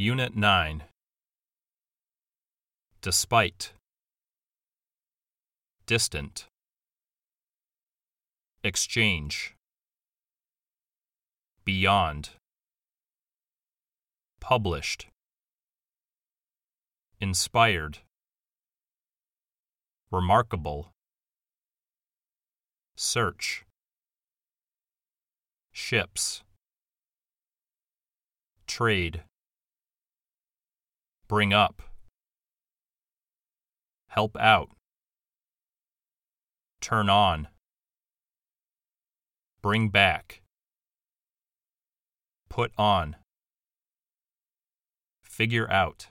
Unit 9 Despite. Distant. Exchange. Beyond. Published. Inspired. Remarkable. Search. Ships. Trade Bring up. Help out. Turn on. Bring back. Put on. Figure out